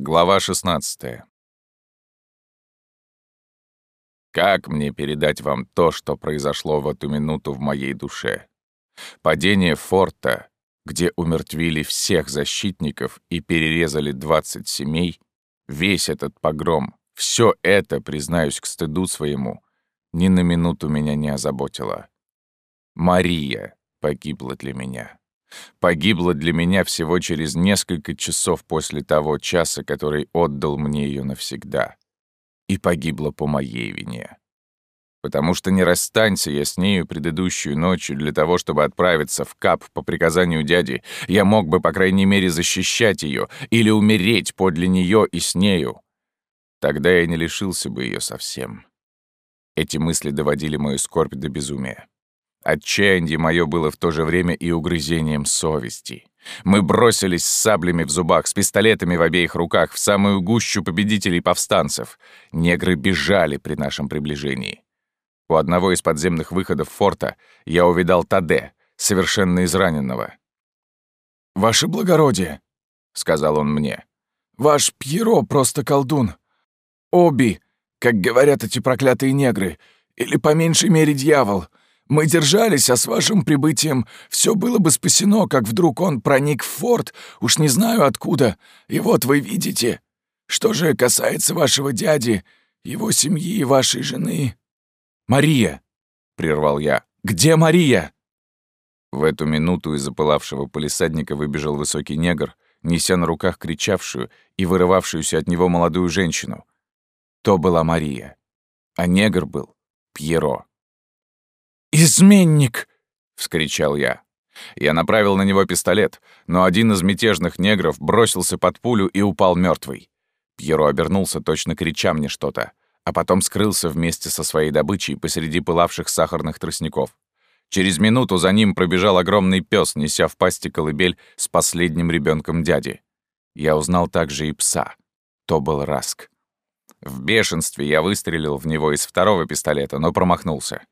Глава 16. Как мне передать вам то, что произошло в эту минуту в моей душе? Падение форта, где умертвили всех защитников и перерезали 20 семей, весь этот погром, все это, признаюсь к стыду своему, ни на минуту меня не озаботило. Мария погибла для меня погибла для меня всего через несколько часов после того часа, который отдал мне ее навсегда. И погибла по моей вине. Потому что не расстанься я с нею предыдущую ночью для того, чтобы отправиться в Кап по приказанию дяди, я мог бы, по крайней мере, защищать ее или умереть подле нее и с нею. Тогда я не лишился бы ее совсем. Эти мысли доводили мою скорбь до безумия. Отчаяние мое было в то же время и угрызением совести. Мы бросились с саблями в зубах, с пистолетами в обеих руках, в самую гущу победителей повстанцев. Негры бежали при нашем приближении. У одного из подземных выходов форта я увидал Таде, совершенно израненного. «Ваше благородие», — сказал он мне, — «ваш Пьеро просто колдун. Оби, как говорят эти проклятые негры, или по меньшей мере дьявол. Мы держались, а с вашим прибытием все было бы спасено, как вдруг он проник в форт, уж не знаю откуда, и вот вы видите. Что же касается вашего дяди, его семьи и вашей жены...» «Мария!» — прервал я. «Где Мария?» В эту минуту из запылавшего полисадника выбежал высокий негр, неся на руках кричавшую и вырывавшуюся от него молодую женщину. То была Мария, а негр был Пьеро. «Изменник!» — вскричал я. Я направил на него пистолет, но один из мятежных негров бросился под пулю и упал мертвый. Пьеро обернулся, точно крича мне что-то, а потом скрылся вместе со своей добычей посреди пылавших сахарных тростников. Через минуту за ним пробежал огромный пес, неся в пасти колыбель с последним ребенком дяди. Я узнал также и пса. То был Раск. В бешенстве я выстрелил в него из второго пистолета, но промахнулся.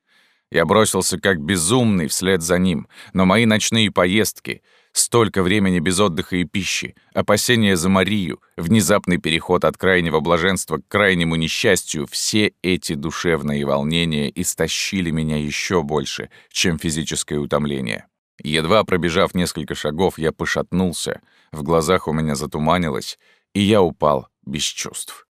Я бросился как безумный вслед за ним, но мои ночные поездки, столько времени без отдыха и пищи, опасения за Марию, внезапный переход от крайнего блаженства к крайнему несчастью, все эти душевные волнения истощили меня еще больше, чем физическое утомление. Едва пробежав несколько шагов, я пошатнулся, в глазах у меня затуманилось, и я упал без чувств.